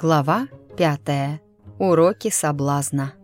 Глава пятая. Уроки соблазна.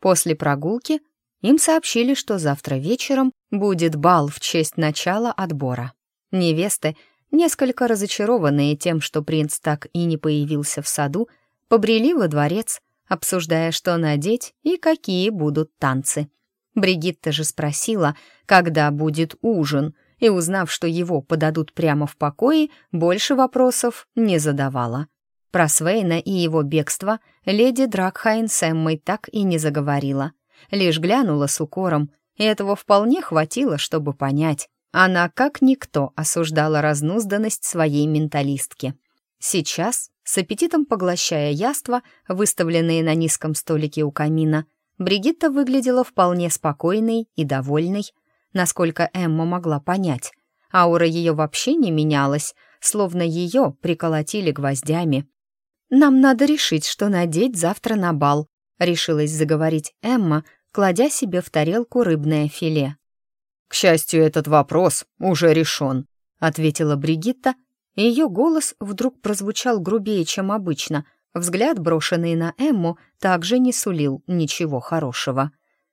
После прогулки им сообщили, что завтра вечером будет бал в честь начала отбора. Невесты, несколько разочарованные тем, что принц так и не появился в саду, побрели во дворец, обсуждая, что надеть и какие будут танцы. Бригитта же спросила, когда будет ужин, и, узнав, что его подадут прямо в покое, больше вопросов не задавала. Про Свейна и его бегство леди Дракхайн с Эммой так и не заговорила. Лишь глянула с укором, и этого вполне хватило, чтобы понять. Она, как никто, осуждала разнузданность своей менталистки. Сейчас, с аппетитом поглощая яства, выставленные на низком столике у камина, Бригитта выглядела вполне спокойной и довольной, насколько Эмма могла понять. Аура ее вообще не менялась, словно ее приколотили гвоздями. «Нам надо решить, что надеть завтра на бал», — решилась заговорить Эмма, кладя себе в тарелку рыбное филе. «К счастью, этот вопрос уже решен», — ответила Бригитта, ее голос вдруг прозвучал грубее, чем обычно. Взгляд, брошенный на Эмму, также не сулил ничего хорошего.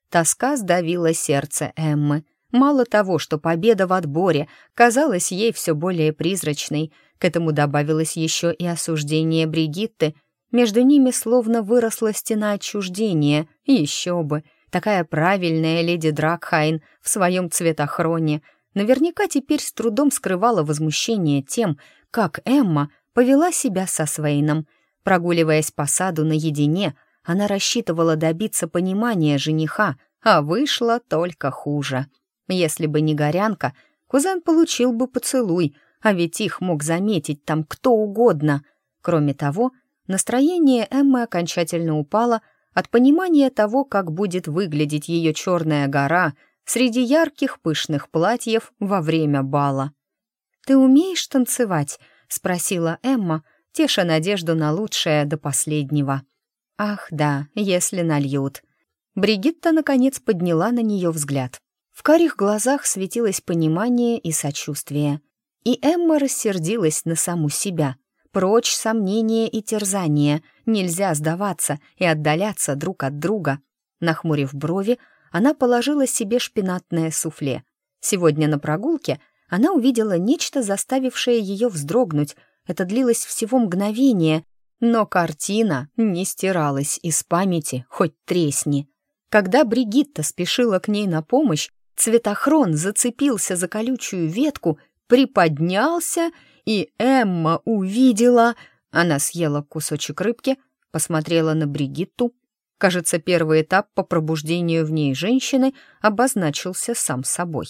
Тоска сдавила сердце Эммы. Мало того, что победа в отборе казалась ей все более призрачной, к этому добавилось еще и осуждение Бригитты. Между ними словно выросла стена отчуждения. Еще бы! Такая правильная леди Дракхайн в своем цветохроне — наверняка теперь с трудом скрывала возмущение тем, как Эмма повела себя со Свейном. Прогуливаясь по саду наедине, она рассчитывала добиться понимания жениха, а вышло только хуже. Если бы не горянка, кузен получил бы поцелуй, а ведь их мог заметить там кто угодно. Кроме того, настроение Эммы окончательно упало от понимания того, как будет выглядеть ее черная гора — среди ярких пышных платьев во время бала. «Ты умеешь танцевать?» — спросила Эмма, теша надежду на лучшее до последнего. «Ах, да, если нальют». Бригитта, наконец, подняла на нее взгляд. В карих глазах светилось понимание и сочувствие. И Эмма рассердилась на саму себя. Прочь сомнения и терзания, нельзя сдаваться и отдаляться друг от друга. Нахмурив брови, она положила себе шпинатное суфле. Сегодня на прогулке она увидела нечто, заставившее ее вздрогнуть. Это длилось всего мгновение, но картина не стиралась из памяти, хоть тресни. Когда Бригитта спешила к ней на помощь, цветохрон зацепился за колючую ветку, приподнялся, и Эмма увидела... Она съела кусочек рыбки, посмотрела на Бригитту, Кажется, первый этап по пробуждению в ней женщины обозначился сам собой.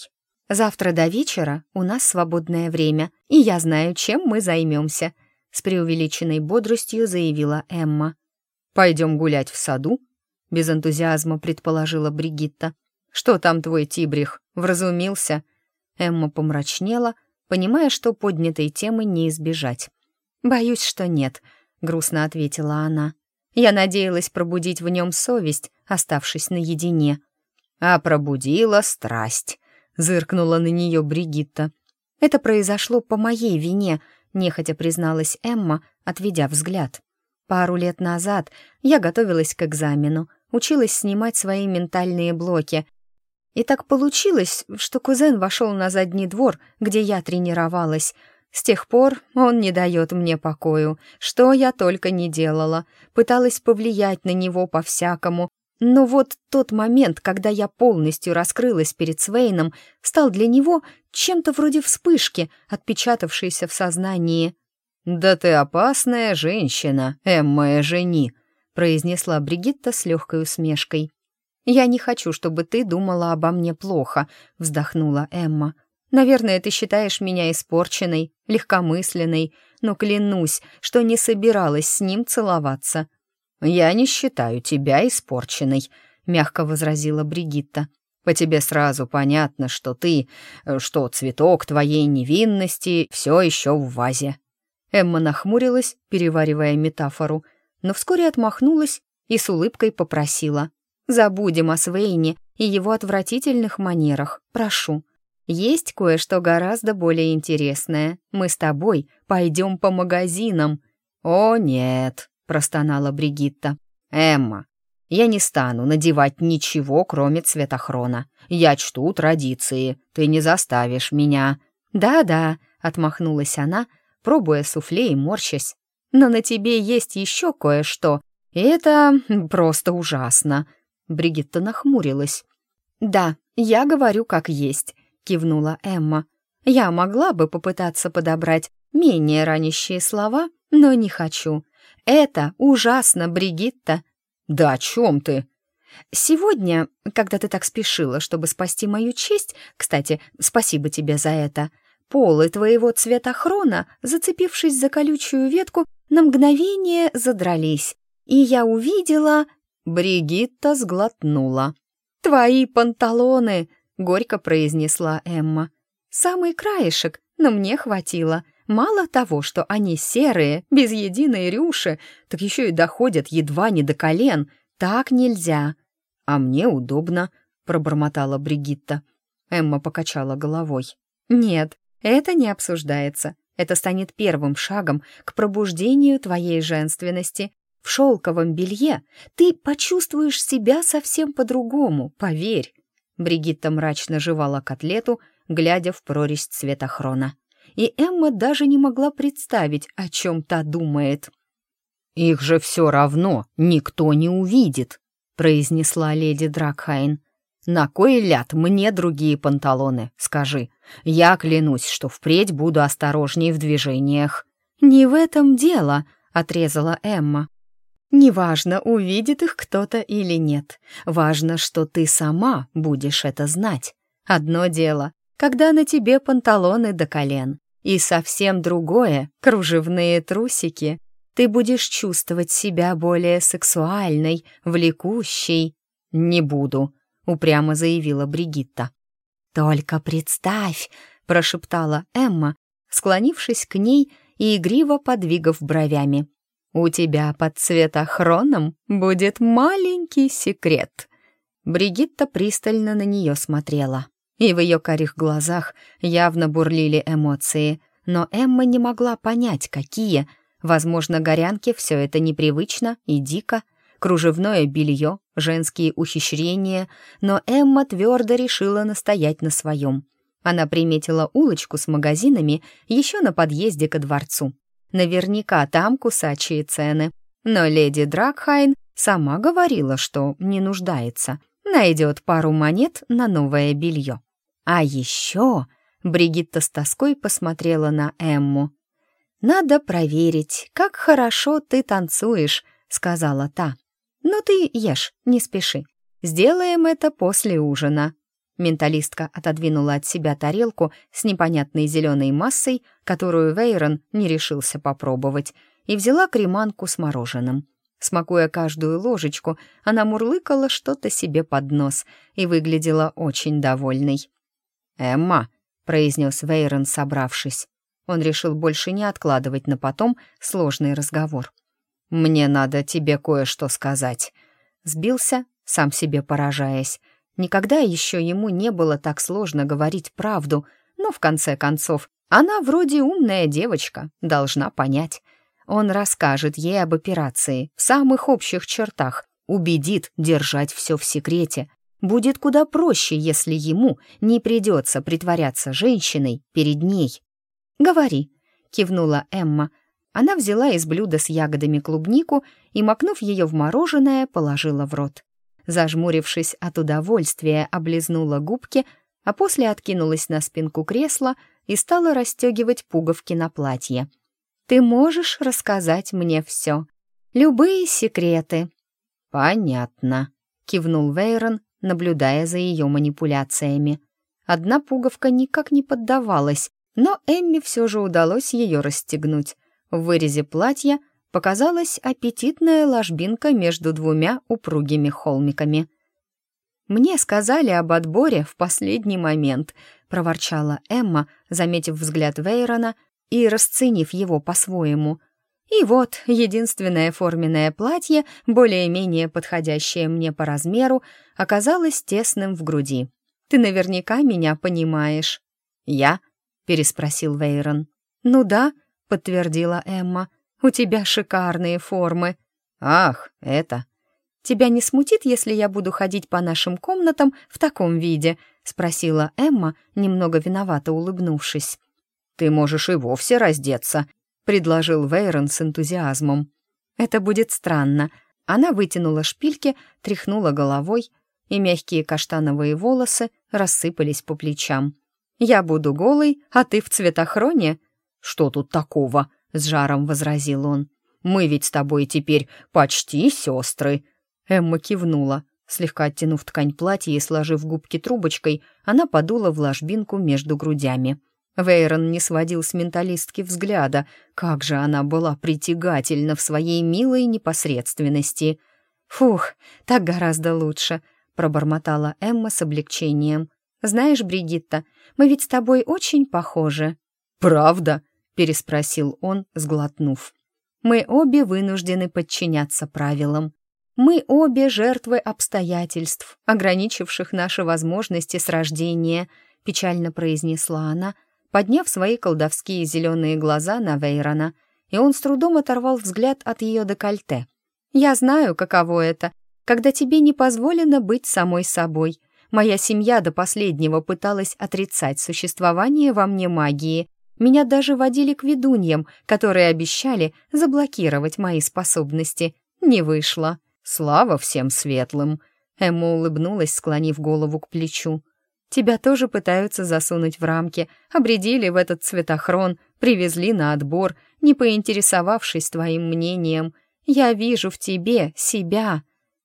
«Завтра до вечера у нас свободное время, и я знаю, чем мы займемся», — с преувеличенной бодростью заявила Эмма. «Пойдем гулять в саду?» — без энтузиазма предположила Бригитта. «Что там твой тибрих? Вразумился?» Эмма помрачнела, понимая, что поднятой темы не избежать. «Боюсь, что нет», — грустно ответила она. Я надеялась пробудить в нем совесть, оставшись наедине. А пробудила страсть. Зыркнула на нее Бригитта. Это произошло по моей вине, нехотя призналась Эмма, отведя взгляд. Пару лет назад я готовилась к экзамену, училась снимать свои ментальные блоки. И так получилось, что кузен вошел на задний двор, где я тренировалась, с тех пор он не дает мне покою, что я только не делала, пыталась повлиять на него по-всякому, но вот тот момент, когда я полностью раскрылась перед Свейном, стал для него чем-то вроде вспышки, отпечатавшейся в сознании. «Да ты опасная женщина, Эмма жени», — произнесла Бригитта с легкой усмешкой. «Я не хочу, чтобы ты думала обо мне плохо», — вздохнула Эмма. Наверное, ты считаешь меня испорченной, легкомысленной, но клянусь, что не собиралась с ним целоваться». «Я не считаю тебя испорченной», — мягко возразила Бригитта. «По тебе сразу понятно, что ты, что цветок твоей невинности все еще в вазе». Эмма нахмурилась, переваривая метафору, но вскоре отмахнулась и с улыбкой попросила. «Забудем о Свейне и его отвратительных манерах, прошу. Есть кое-что гораздо более интересное. Мы с тобой пойдем по магазинам». «О, нет», — простонала Бригитта. «Эмма, я не стану надевать ничего, кроме цветохрона. Я чту традиции, ты не заставишь меня». «Да-да», — отмахнулась она, пробуя суфле и морщась. «Но на тебе есть еще кое-что, это просто ужасно». Бригитта нахмурилась. «Да, я говорю как есть», — кивнула Эмма. «Я могла бы попытаться подобрать менее ранящие слова, но не хочу. Это ужасно, Бригитта». «Да о чем ты?» «Сегодня, когда ты так спешила, чтобы спасти мою честь, кстати, спасибо тебе за это, полы твоего цветохрона, зацепившись за колючую ветку, на мгновение задрались, и я увидела...» Бригитта сглотнула. «Твои панталоны!» — горько произнесла Эмма. «Самый краешек, но мне хватило. Мало того, что они серые, без единой рюши, так еще и доходят едва не до колен. Так нельзя». «А мне удобно», — пробормотала Бригитта. Эмма покачала головой. «Нет, это не обсуждается. Это станет первым шагом к пробуждению твоей женственности. В шелковом белье ты почувствуешь себя совсем по-другому, поверь». Бригитта мрачно жевала котлету, глядя в прорезь цветохрона. И Эмма даже не могла представить, о чем та думает. «Их же все равно никто не увидит», — произнесла леди Дракхайн. «На кой ляд мне другие панталоны, скажи? Я клянусь, что впредь буду осторожней в движениях». «Не в этом дело», — отрезала Эмма. «Неважно, увидит их кто-то или нет. Важно, что ты сама будешь это знать. Одно дело, когда на тебе панталоны до колен, и совсем другое — кружевные трусики. Ты будешь чувствовать себя более сексуальной, влекущей». «Не буду», — упрямо заявила Бригитта. «Только представь», — прошептала Эмма, склонившись к ней и игриво подвигав бровями. «У тебя под цветохроном будет маленький секрет». Бригитта пристально на нее смотрела, и в ее карих глазах явно бурлили эмоции, но Эмма не могла понять, какие. Возможно, горянке все это непривычно и дико, кружевное белье, женские ухищрения, но Эмма твердо решила настоять на своем. Она приметила улочку с магазинами еще на подъезде ко дворцу. Наверняка там кусачие цены. Но леди Дракхайн сама говорила, что не нуждается. Найдет пару монет на новое белье. А еще Бригитта с тоской посмотрела на Эмму. «Надо проверить, как хорошо ты танцуешь», — сказала та. «Но ты ешь, не спеши. Сделаем это после ужина». Менталистка отодвинула от себя тарелку с непонятной зеленой массой, которую Вейрон не решился попробовать, и взяла креманку с мороженым. Смакуя каждую ложечку, она мурлыкала что-то себе под нос и выглядела очень довольной. «Эмма», — произнес Вейрон, собравшись. Он решил больше не откладывать на потом сложный разговор. «Мне надо тебе кое-что сказать». Сбился, сам себе поражаясь. Никогда еще ему не было так сложно говорить правду, но в конце концов она вроде умная девочка, должна понять. Он расскажет ей об операции в самых общих чертах, убедит держать все в секрете. Будет куда проще, если ему не придется притворяться женщиной перед ней. «Говори», — кивнула Эмма, — она взяла из блюда с ягодами клубнику и, макнув ее в мороженое, положила в рот. Зажмурившись от удовольствия, облизнула губки, а после откинулась на спинку кресла и стала расстегивать пуговки на платье. «Ты можешь рассказать мне все. Любые секреты». «Понятно», — кивнул Вейрон, наблюдая за ее манипуляциями. Одна пуговка никак не поддавалась, но Эмми все же удалось ее расстегнуть. В вырезе платья показалась аппетитная ложбинка между двумя упругими холмиками. «Мне сказали об отборе в последний момент», — проворчала Эмма, заметив взгляд Вейрона, и расценив его по-своему. И вот единственное форменное платье, более-менее подходящее мне по размеру, оказалось тесным в груди. Ты наверняка меня понимаешь. «Я?» — переспросил Вейрон. «Ну да», — подтвердила Эмма. «У тебя шикарные формы». «Ах, это...» «Тебя не смутит, если я буду ходить по нашим комнатам в таком виде?» — спросила Эмма, немного виновато улыбнувшись. «Ты можешь и вовсе раздеться», — предложил Вейрон с энтузиазмом. «Это будет странно». Она вытянула шпильки, тряхнула головой, и мягкие каштановые волосы рассыпались по плечам. «Я буду голой, а ты в цветохроне?» «Что тут такого?» — с жаром возразил он. «Мы ведь с тобой теперь почти сестры». Эмма кивнула. Слегка оттянув ткань платья и сложив губки трубочкой, она подула в ложбинку между грудями. Вейрон не сводил с менталистки взгляда. Как же она была притягательна в своей милой непосредственности. «Фух, так гораздо лучше», — пробормотала Эмма с облегчением. «Знаешь, Бригитта, мы ведь с тобой очень похожи». «Правда?» — переспросил он, сглотнув. «Мы обе вынуждены подчиняться правилам. Мы обе жертвы обстоятельств, ограничивших наши возможности с рождения», — печально произнесла она, подняв свои колдовские зеленые глаза на Вейрона, и он с трудом оторвал взгляд от ее декольте. «Я знаю, каково это, когда тебе не позволено быть самой собой. Моя семья до последнего пыталась отрицать существование во мне магии, меня даже водили к ведуньям, которые обещали заблокировать мои способности. Не вышло. Слава всем светлым!» Эмма улыбнулась, склонив голову к плечу. «Тебя тоже пытаются засунуть в рамки, обредили в этот цветохрон, привезли на отбор, не поинтересовавшись твоим мнением. Я вижу в тебе себя».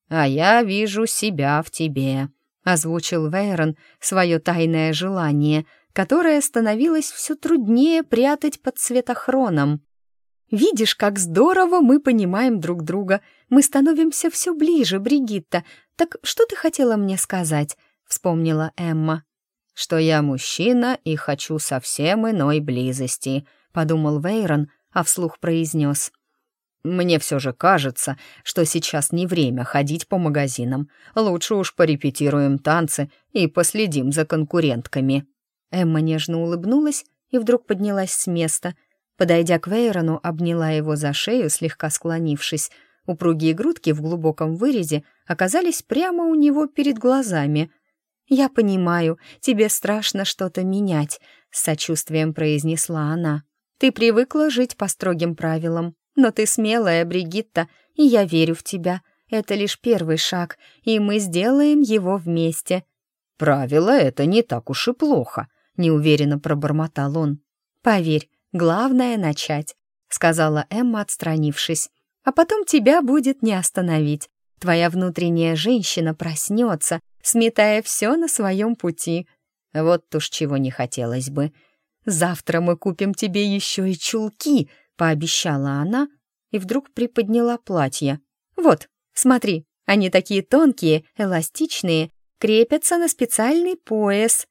«А я вижу себя в тебе», — озвучил Вейрон свое тайное желание — которое становилось все труднее прятать под светохроном. «Видишь, как здорово мы понимаем друг друга. Мы становимся все ближе, Бригитта. Так что ты хотела мне сказать?» — вспомнила Эмма. «Что я мужчина и хочу совсем иной близости», — подумал Вейрон, а вслух произнес. «Мне все же кажется, что сейчас не время ходить по магазинам. Лучше уж порепетируем танцы и последим за конкурентками». Эмма нежно улыбнулась и вдруг поднялась с места. Подойдя к Вейрону, обняла его за шею, слегка склонившись. Упругие грудки в глубоком вырезе оказались прямо у него перед глазами. «Я понимаю, тебе страшно что-то менять», — с сочувствием произнесла она. «Ты привыкла жить по строгим правилам, но ты смелая, Бригитта, и я верю в тебя. Это лишь первый шаг, и мы сделаем его вместе». «Правила — это не так уж и плохо», неуверенно пробормотал он. «Поверь, главное — начать», — сказала Эмма, отстранившись. «А потом тебя будет не остановить. Твоя внутренняя женщина проснется, сметая все на своем пути. Вот уж чего не хотелось бы. Завтра мы купим тебе еще и чулки», — пообещала она и вдруг приподняла платье. «Вот, смотри, они такие тонкие, эластичные, крепятся на специальный пояс.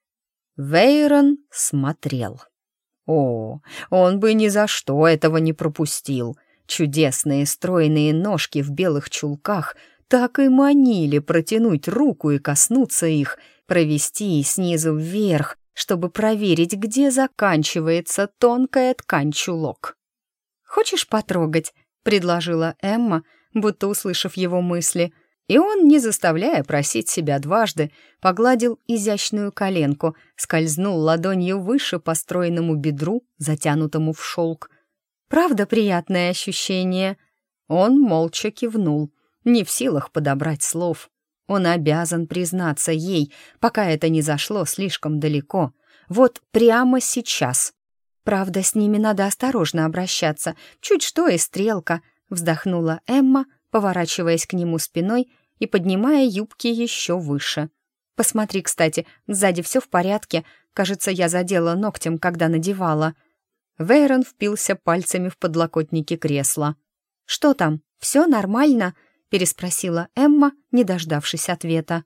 Вейрон смотрел. О, он бы ни за что этого не пропустил. Чудесные стройные ножки в белых чулках так и манили протянуть руку и коснуться их, провести снизу вверх, чтобы проверить, где заканчивается тонкая ткань чулок. «Хочешь потрогать?» — предложила Эмма, будто услышав его мысли — и он, не заставляя просить себя дважды, погладил изящную коленку, скользнул ладонью выше по стройному бедру, затянутому в шелк. «Правда приятное ощущение?» Он молча кивнул, не в силах подобрать слов. Он обязан признаться ей, пока это не зашло слишком далеко. Вот прямо сейчас. «Правда, с ними надо осторожно обращаться. Чуть что и стрелка», — вздохнула Эмма, — поворачиваясь к нему спиной и поднимая юбки еще выше. «Посмотри, кстати, сзади все в порядке. Кажется, я задела ногтем, когда надевала». Вейрон впился пальцами в подлокотники кресла. «Что там? Все нормально?» — переспросила Эмма, не дождавшись ответа.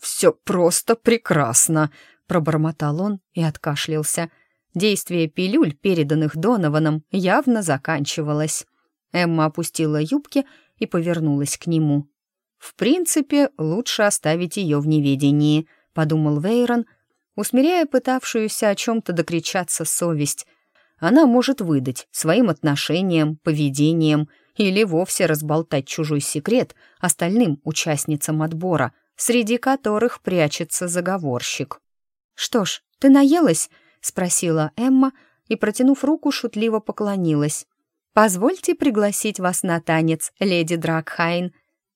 «Все просто прекрасно!» — пробормотал он и откашлялся. Действие пилюль, переданных Донованом, явно заканчивалось. Эмма опустила юбки и повернулась к нему. «В принципе, лучше оставить ее в неведении», — подумал Вейрон, усмиряя пытавшуюся о чем-то докричаться совесть. Она может выдать своим отношением, поведением или вовсе разболтать чужой секрет остальным участницам отбора, среди которых прячется заговорщик. «Что ж, ты наелась?» — спросила Эмма и, протянув руку, шутливо поклонилась. «Позвольте пригласить вас на танец, леди Дракхайн».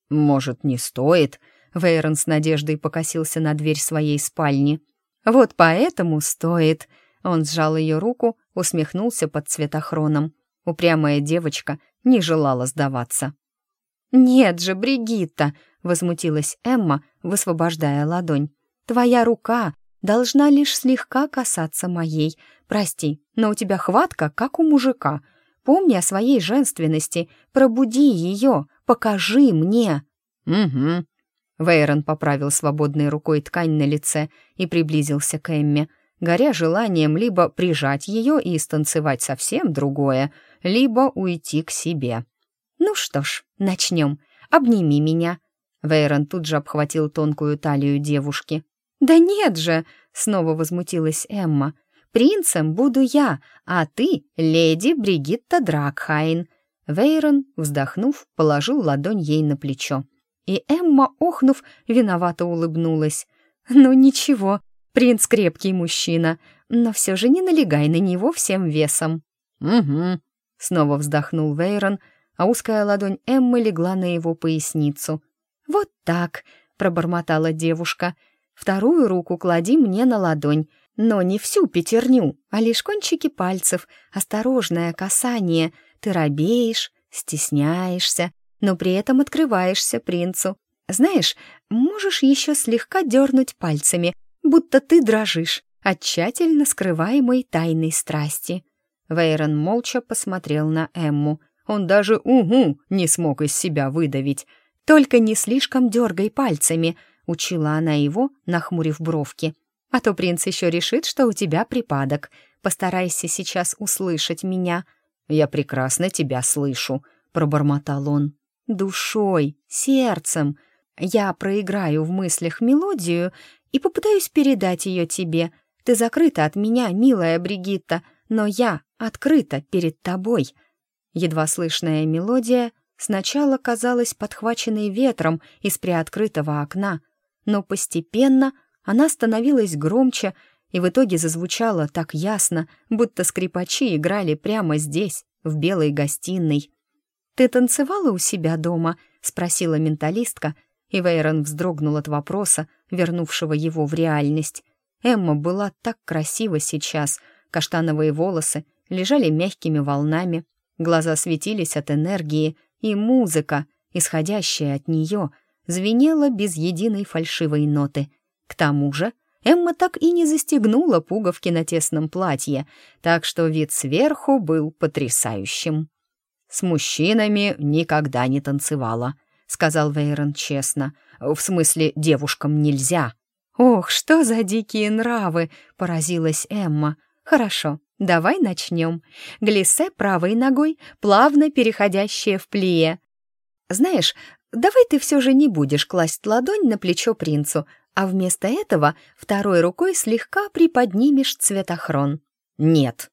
«Может, не стоит?» — Вейрон с надеждой покосился на дверь своей спальни. «Вот поэтому стоит». Он сжал ее руку, усмехнулся под цветохроном. Упрямая девочка не желала сдаваться. «Нет же, Бригитта!» — возмутилась Эмма, высвобождая ладонь. «Твоя рука должна лишь слегка касаться моей. Прости, но у тебя хватка, как у мужика. Помни о своей женственности, пробуди ее, покажи мне». «Угу». Вейрон поправил свободной рукой ткань на лице и приблизился к Эмме, горя желанием либо прижать ее и станцевать совсем другое, либо уйти к себе. «Ну что ж, начнем. Обними меня». Вейрон тут же обхватил тонкую талию девушки. «Да нет же!» — снова возмутилась Эмма. «Принцем буду я, а ты — леди Бригитта Дракхайн». Вейрон, вздохнув, положил ладонь ей на плечо. И Эмма, охнув, виновато улыбнулась. «Ну ничего, принц крепкий мужчина, но все же не налегай на него всем весом». «Угу», — снова вздохнул Вейрон, а узкая ладонь Эммы легла на его поясницу. «Вот так», — пробормотала девушка, — Вторую руку клади мне на ладонь, но не всю пятерню, а лишь кончики пальцев. Осторожное касание. Ты робеешь, стесняешься, но при этом открываешься принцу. Знаешь, можешь еще слегка дернуть пальцами, будто ты дрожишь от тщательно скрываемой тайной страсти. Вейрон молча посмотрел на Эмму. Он даже «угу» не смог из себя выдавить. «Только не слишком дергай пальцами», — учила она его, нахмурив бровки. «А то принц еще решит, что у тебя припадок. Постарайся сейчас услышать меня». «Я прекрасно тебя слышу», — пробормотал он. «Душой, сердцем. Я проиграю в мыслях мелодию и попытаюсь передать ее тебе. Ты закрыта от меня, милая Бригитта, но я открыта перед тобой». Едва слышная мелодия сначала казалась подхваченной ветром из приоткрытого окна — но постепенно она становилась громче и в итоге зазвучала так ясно, будто скрипачи играли прямо здесь, в белой гостиной. «Ты танцевала у себя дома?» — спросила менталистка, и Вейрон вздрогнул от вопроса, вернувшего его в реальность. Эмма была так красива сейчас, каштановые волосы лежали мягкими волнами, глаза светились от энергии, и музыка, исходящая от нее — звенела без единой фальшивой ноты. К тому же Эмма так и не застегнула пуговки на тесном платье, так что вид сверху был потрясающим. «С мужчинами никогда не танцевала», — сказал Вейрон честно. «В смысле, девушкам нельзя». «Ох, что за дикие нравы!» — поразилась Эмма. «Хорошо, давай начнем. Глиссе правой ногой, плавно переходящее в плие. Знаешь, давай ты все же не будешь класть ладонь на плечо принцу, а вместо этого второй рукой слегка приподнимешь цветохрон. Нет.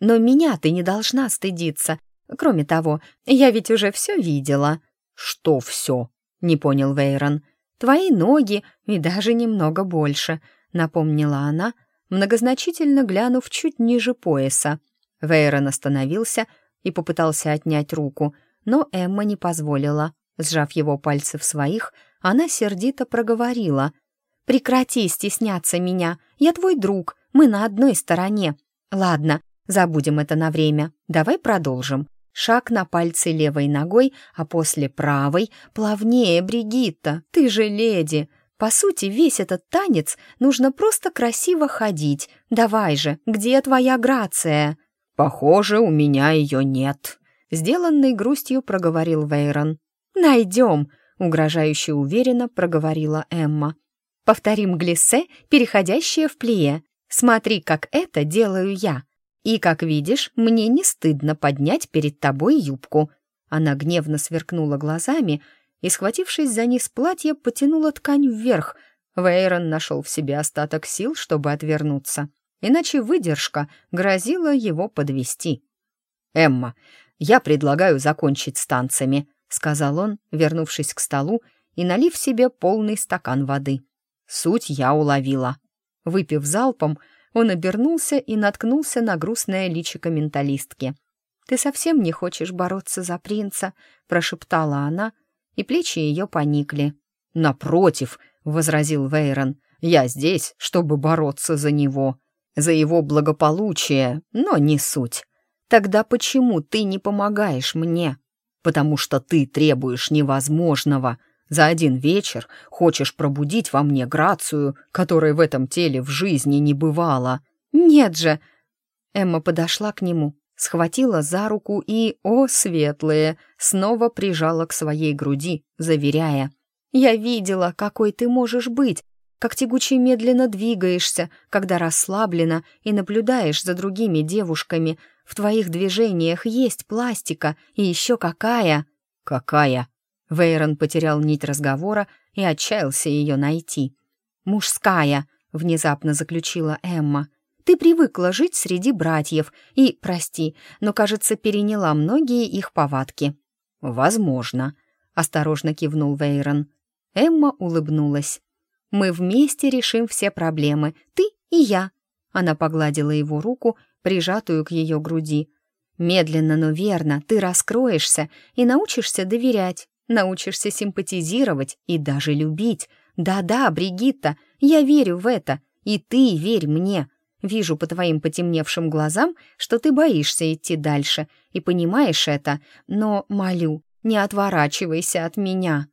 Но меня ты не должна стыдиться. Кроме того, я ведь уже все видела. Что все? Не понял Вейрон. Твои ноги и даже немного больше, напомнила она, многозначительно глянув чуть ниже пояса. Вейрон остановился и попытался отнять руку, но Эмма не позволила. Сжав его пальцы в своих, она сердито проговорила. «Прекрати стесняться меня. Я твой друг. Мы на одной стороне. Ладно, забудем это на время. Давай продолжим. Шаг на пальцы левой ногой, а после правой. Плавнее, Бригитта, ты же леди. По сути, весь этот танец нужно просто красиво ходить. Давай же, где твоя грация?» «Похоже, у меня ее нет», — сделанной грустью проговорил Вейрон. «Найдем», — угрожающе уверенно проговорила Эмма. «Повторим глиссе, переходящее в плие. Смотри, как это делаю я. И, как видишь, мне не стыдно поднять перед тобой юбку». Она гневно сверкнула глазами и, схватившись за низ платья, потянула ткань вверх. Вейрон нашел в себе остаток сил, чтобы отвернуться. Иначе выдержка грозила его подвести. «Эмма, я предлагаю закончить с танцами», — сказал он, вернувшись к столу и налив себе полный стакан воды. Суть я уловила. Выпив залпом, он обернулся и наткнулся на грустное личико менталистки. «Ты совсем не хочешь бороться за принца?» — прошептала она, и плечи ее поникли. «Напротив», — возразил Вейрон, — «я здесь, чтобы бороться за него, за его благополучие, но не суть. Тогда почему ты не помогаешь мне? Потому что ты требуешь невозможного. За один вечер хочешь пробудить во мне грацию, которой в этом теле в жизни не бывало. Нет же!» Эмма подошла к нему, схватила за руку и, о, светлые, снова прижала к своей груди, заверяя. «Я видела, какой ты можешь быть, как тягуче медленно двигаешься, когда расслаблена и наблюдаешь за другими девушками, в твоих движениях есть пластика, и еще какая!» «Какая?» Вейрон потерял нить разговора и отчаялся ее найти. «Мужская», — внезапно заключила Эмма. «Ты привыкла жить среди братьев и, прости, но, кажется, переняла многие их повадки». «Возможно», — осторожно кивнул Вейрон. Эмма улыбнулась. «Мы вместе решим все проблемы, ты и я». Она погладила его руку прижатую к ее груди. «Медленно, но верно ты раскроешься и научишься доверять, научишься симпатизировать и даже любить. Да-да, Бригитта, я верю в это, и ты верь мне. Вижу по твоим потемневшим глазам, что ты боишься идти дальше и понимаешь это, но, молю, не отворачивайся от меня».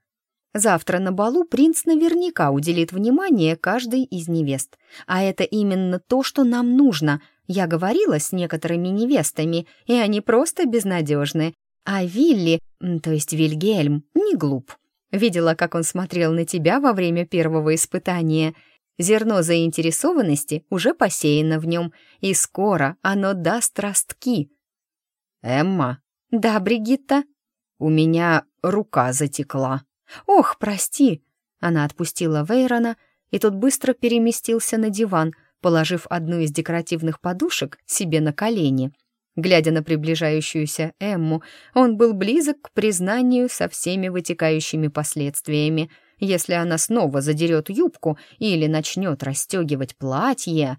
Завтра на балу принц наверняка уделит внимание каждой из невест. А это именно то, что нам нужно. Я говорила с некоторыми невестами, и они просто безнадежны. А Вилли, то есть Вильгельм, не глуп. Видела, как он смотрел на тебя во время первого испытания. Зерно заинтересованности уже посеяно в нем, и скоро оно даст ростки. «Эмма?» «Да, Бригитта?» «У меня рука затекла». «Ох, прости!» Она отпустила Вейрона, и тот быстро переместился на диван, положив одну из декоративных подушек себе на колени. Глядя на приближающуюся Эмму, он был близок к признанию со всеми вытекающими последствиями. Если она снова задерет юбку или начнет расстегивать платье...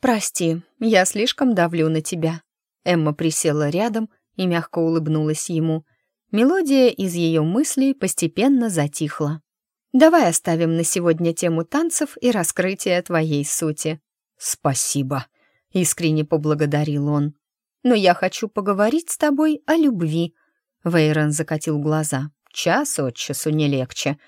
«Прости, я слишком давлю на тебя». Эмма присела рядом и мягко улыбнулась ему — Мелодия из ее мыслей постепенно затихла. «Давай оставим на сегодня тему танцев и раскрытия твоей сути». «Спасибо», — искренне поблагодарил он. «Но я хочу поговорить с тобой о любви». Вейрон закатил глаза. «Час от часу не легче».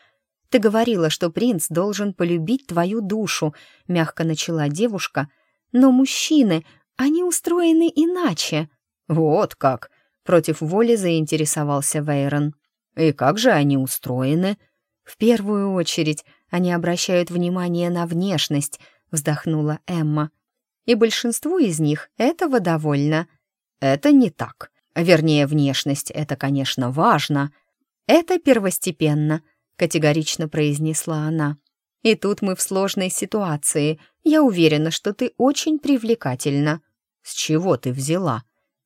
«Ты говорила, что принц должен полюбить твою душу», — мягко начала девушка. «Но мужчины, они устроены иначе». «Вот как», Против воли заинтересовался Вейрон. «И как же они устроены?» «В первую очередь они обращают внимание на внешность», — вздохнула Эмма. «И большинству из них этого довольно». «Это не так. Вернее, внешность — это, конечно, важно. Это первостепенно», — категорично произнесла она. «И тут мы в сложной ситуации. Я уверена, что ты очень привлекательна». «С чего ты взяла?»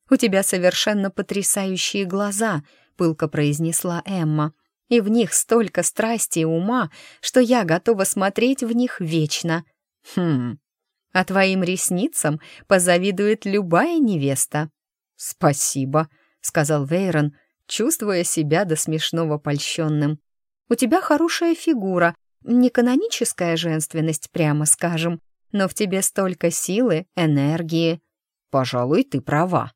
«У тебя совершенно потрясающие глаза», — пылко произнесла Эмма. «И в них столько страсти и ума, что я готова смотреть в них вечно». «Хм, а твоим ресницам позавидует любая невеста». «Спасибо», — сказал Вейрон, чувствуя себя до смешного польщенным. «У тебя хорошая фигура, не каноническая женственность, прямо скажем, но в тебе столько силы, энергии». «Пожалуй, ты права»,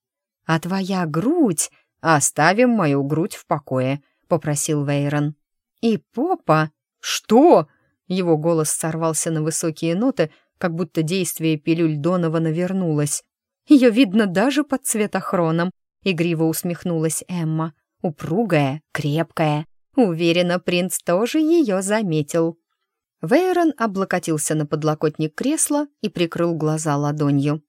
«А твоя грудь...» «Оставим мою грудь в покое», — попросил Вейрон. «И попа...» «Что?» Его голос сорвался на высокие ноты, как будто действие пилюль Донована вернулось. Ее видно даже под цветохроном. Игриво усмехнулась Эмма. Упругая, крепкая. Уверена, принц тоже ее заметил. Вейрон облокотился на подлокотник кресла и прикрыл глаза ладонью.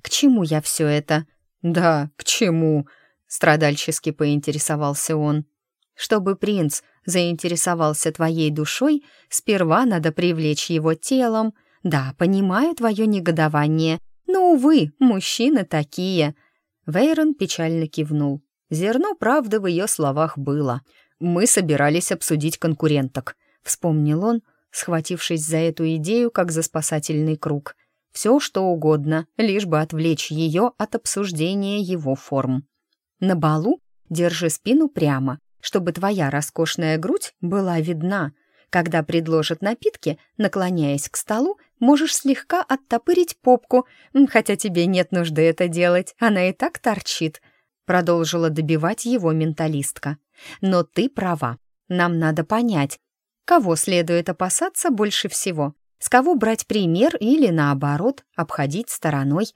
«К чему я все это?» «Да, к чему?» — страдальчески поинтересовался он. «Чтобы принц заинтересовался твоей душой, сперва надо привлечь его телом. Да, понимаю твое негодование, но, увы, мужчины такие». Вейрон печально кивнул. Зерно правды в ее словах было. «Мы собирались обсудить конкуренток», — вспомнил он, схватившись за эту идею, как за спасательный круг. Все, что угодно, лишь бы отвлечь ее от обсуждения его форм. На балу держи спину прямо, чтобы твоя роскошная грудь была видна. Когда предложат напитки, наклоняясь к столу, можешь слегка оттопырить попку, хотя тебе нет нужды это делать, она и так торчит. Продолжила добивать его менталистка. Но ты права. Нам надо понять, кого следует опасаться больше всего. С кого брать пример или, наоборот, обходить стороной.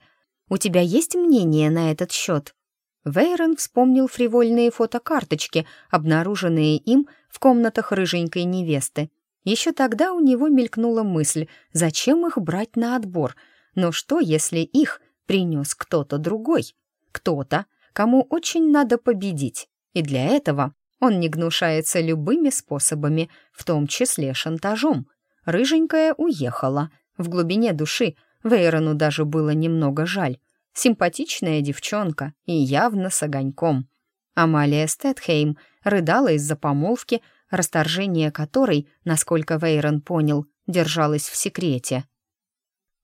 У тебя есть мнение на этот счет? Вейрон вспомнил фривольные фотокарточки, обнаруженные им в комнатах рыженькой невесты. Еще тогда у него мелькнула мысль, зачем их брать на отбор, но что, если их принес кто-то другой? Кто-то, кому очень надо победить, и для этого он не гнушается любыми способами, в том числе шантажом. Рыженькая уехала. В глубине души Вейрону даже было немного жаль. Симпатичная девчонка и явно с огоньком. Амалия Стэтхейм рыдала из-за помолвки, расторжение которой, насколько Вейрон понял, держалось в секрете.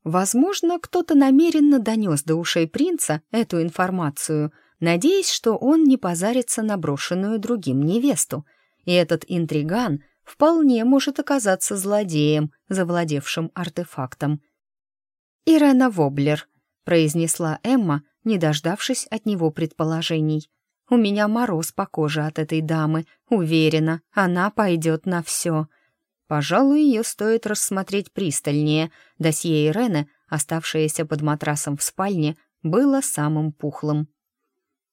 Возможно, кто-то намеренно донес до ушей принца эту информацию, надеясь, что он не позарится на брошенную другим невесту, и этот интриган вполне может оказаться злодеем, завладевшим артефактом. «Ирена Воблер», — произнесла Эмма, не дождавшись от него предположений. У меня мороз по коже от этой дамы. Уверена, она пойдет на все. Пожалуй, ее стоит рассмотреть пристальнее. Досье Ирены, оставшееся под матрасом в спальне, было самым пухлым.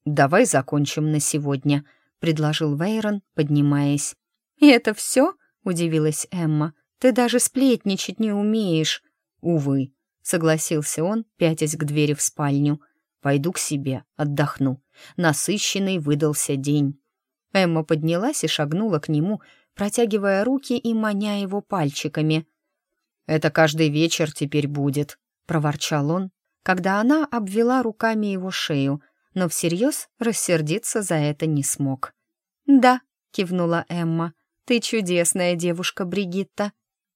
«Давай закончим на сегодня», — предложил Вейрон, поднимаясь. «И это все?» — удивилась Эмма. «Ты даже сплетничать не умеешь». «Увы», — согласился он, пятясь к двери в спальню. «Пойду к себе, отдохну. Насыщенный выдался день. Эмма поднялась и шагнула к нему, протягивая руки и маня его пальчиками. «Это каждый вечер теперь будет», — проворчал он, когда она обвела руками его шею, но всерьез рассердиться за это не смог. «Да», — кивнула Эмма, — «ты чудесная девушка, Бригитта».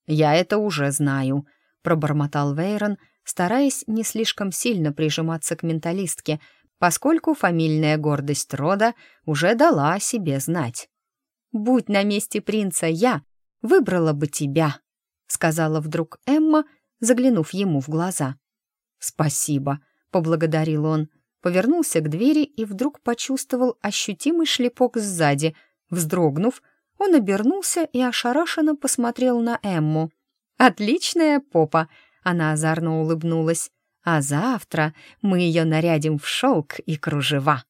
«Я это уже знаю», — пробормотал Вейрон, стараясь не слишком сильно прижиматься к менталистке, поскольку фамильная гордость рода уже дала о себе знать. «Будь на месте принца я, выбрала бы тебя», — сказала вдруг Эмма, заглянув ему в глаза. «Спасибо», — поблагодарил он, повернулся к двери и вдруг почувствовал ощутимый шлепок сзади. Вздрогнув, он обернулся и ошарашенно посмотрел на Эмму. «Отличная попа!» — она озорно улыбнулась а завтра мы ее нарядим в шелк и кружева».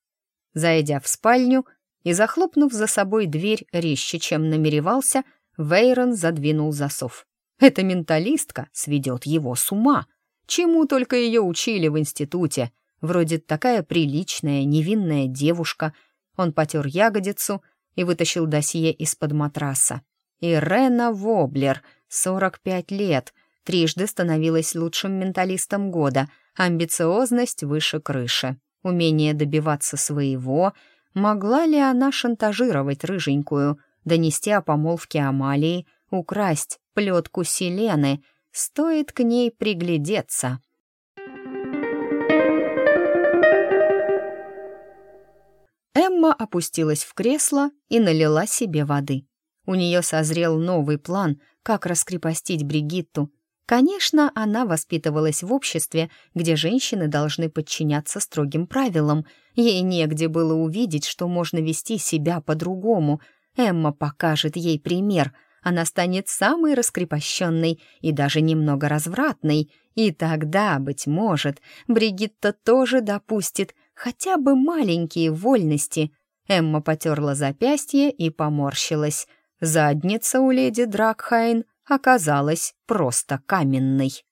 Зайдя в спальню и захлопнув за собой дверь резче, чем намеревался, Вейрон задвинул засов. Эта менталистка сведет его с ума. Чему только ее учили в институте. Вроде такая приличная, невинная девушка. Он потер ягодицу и вытащил досье из-под матраса. Ирена Воблер, 45 лет — Трижды становилась лучшим менталистом года, амбициозность выше крыши, умение добиваться своего. Могла ли она шантажировать рыженькую, донести о помолвке Амалии, украсть плетку Селены? Стоит к ней приглядеться. Эмма опустилась в кресло и налила себе воды. У нее созрел новый план, как раскрепостить Бригитту Конечно, она воспитывалась в обществе, где женщины должны подчиняться строгим правилам. Ей негде было увидеть, что можно вести себя по-другому. Эмма покажет ей пример. Она станет самой раскрепощенной и даже немного развратной. И тогда, быть может, Бригитта тоже допустит хотя бы маленькие вольности. Эмма потерла запястье и поморщилась. Задница у леди Дракхайн оказалась просто каменной.